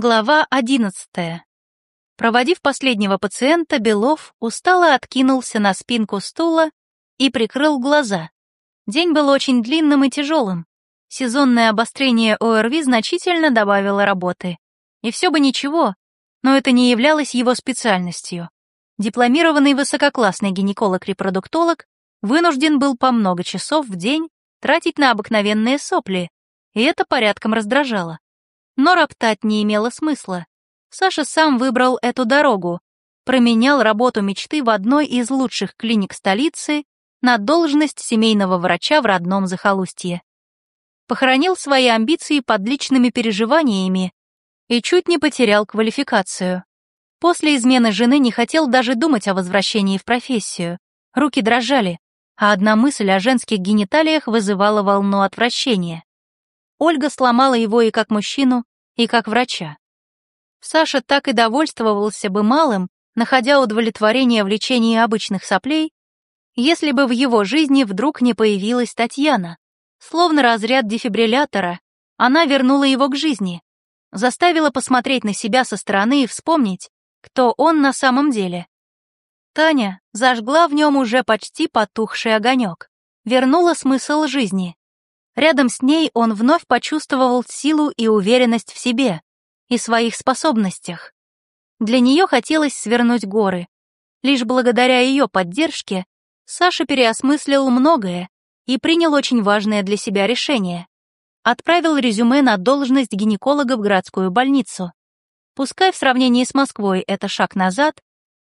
Глава одиннадцатая. Проводив последнего пациента, Белов устало откинулся на спинку стула и прикрыл глаза. День был очень длинным и тяжелым. Сезонное обострение ОРВИ значительно добавило работы. И все бы ничего, но это не являлось его специальностью. Дипломированный высококлассный гинеколог-репродуктолог вынужден был по много часов в день тратить на обыкновенные сопли, и это порядком раздражало. Но роптать не имело смысла. Саша сам выбрал эту дорогу, променял работу мечты в одной из лучших клиник столицы на должность семейного врача в родном захолустье. Похоронил свои амбиции под личными переживаниями и чуть не потерял квалификацию. После измены жены не хотел даже думать о возвращении в профессию. Руки дрожали, а одна мысль о женских гениталиях вызывала волну отвращения. Ольга сломала его и как мужчину, и как врача. Саша так и довольствовался бы малым, находя удовлетворение в лечении обычных соплей, если бы в его жизни вдруг не появилась Татьяна. Словно разряд дефибриллятора, она вернула его к жизни, заставила посмотреть на себя со стороны и вспомнить, кто он на самом деле. Таня зажгла в нем уже почти потухший огонек, вернула смысл жизни. Рядом с ней он вновь почувствовал силу и уверенность в себе и своих способностях. Для нее хотелось свернуть горы. Лишь благодаря ее поддержке Саша переосмыслил многое и принял очень важное для себя решение. Отправил резюме на должность гинеколога в городскую больницу. Пускай в сравнении с Москвой это шаг назад,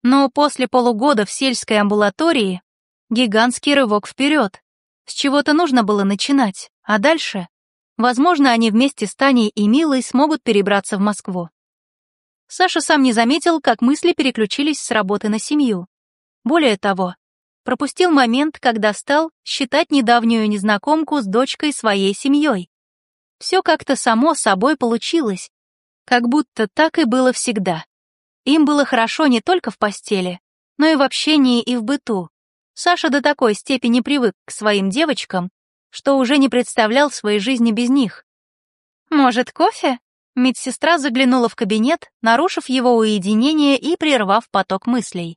но после полугода в сельской амбулатории гигантский рывок вперед. С чего-то нужно было начинать, а дальше, возможно, они вместе с Таней и Милой смогут перебраться в Москву. Саша сам не заметил, как мысли переключились с работы на семью. Более того, пропустил момент, когда стал считать недавнюю незнакомку с дочкой своей семьей. Все как-то само собой получилось, как будто так и было всегда. Им было хорошо не только в постели, но и в общении и в быту. Саша до такой степени привык к своим девочкам, что уже не представлял своей жизни без них. «Может, кофе?» Медсестра заглянула в кабинет, нарушив его уединение и прервав поток мыслей.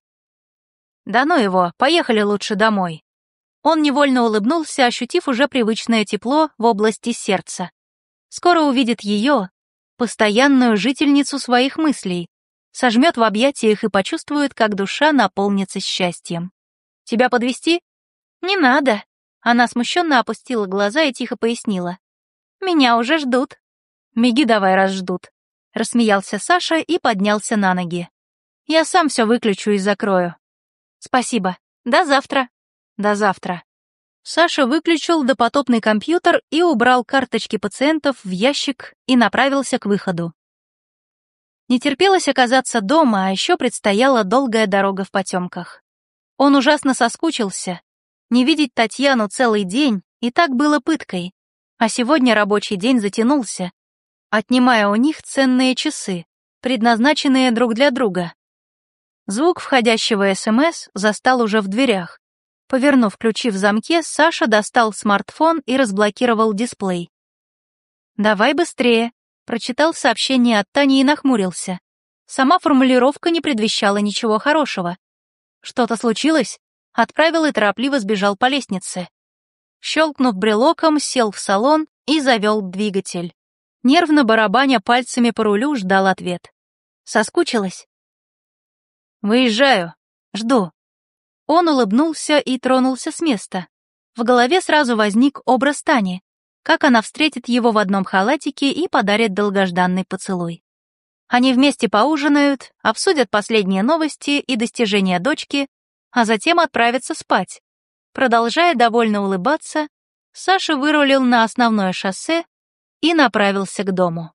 «Да ну его, поехали лучше домой». Он невольно улыбнулся, ощутив уже привычное тепло в области сердца. Скоро увидит ее, постоянную жительницу своих мыслей, сожмет в объятиях и почувствует, как душа наполнится счастьем. Тебя подвести? Не надо. Она смущенно опустила глаза и тихо пояснила. Меня уже ждут. Беги давай, раз ждут. Рассмеялся Саша и поднялся на ноги. Я сам все выключу и закрою. Спасибо. До завтра. До завтра. Саша выключил допотопный компьютер и убрал карточки пациентов в ящик и направился к выходу. Не терпелось оказаться дома, а еще предстояла долгая дорога в потемках. Он ужасно соскучился. Не видеть Татьяну целый день и так было пыткой. А сегодня рабочий день затянулся, отнимая у них ценные часы, предназначенные друг для друга. Звук входящего СМС застал уже в дверях. Повернув ключи в замке, Саша достал смартфон и разблокировал дисплей. «Давай быстрее», — прочитал сообщение от Тани и нахмурился. Сама формулировка не предвещала ничего хорошего. Что-то случилось? Отправил и торопливо сбежал по лестнице. Щелкнув брелоком, сел в салон и завел двигатель. Нервно барабаня пальцами по рулю, ждал ответ. Соскучилась? «Выезжаю. Жду». Он улыбнулся и тронулся с места. В голове сразу возник образ Тани, как она встретит его в одном халатике и подарит долгожданный поцелуй. Они вместе поужинают, обсудят последние новости и достижения дочки, а затем отправятся спать. Продолжая довольно улыбаться, Саша вырулил на основное шоссе и направился к дому.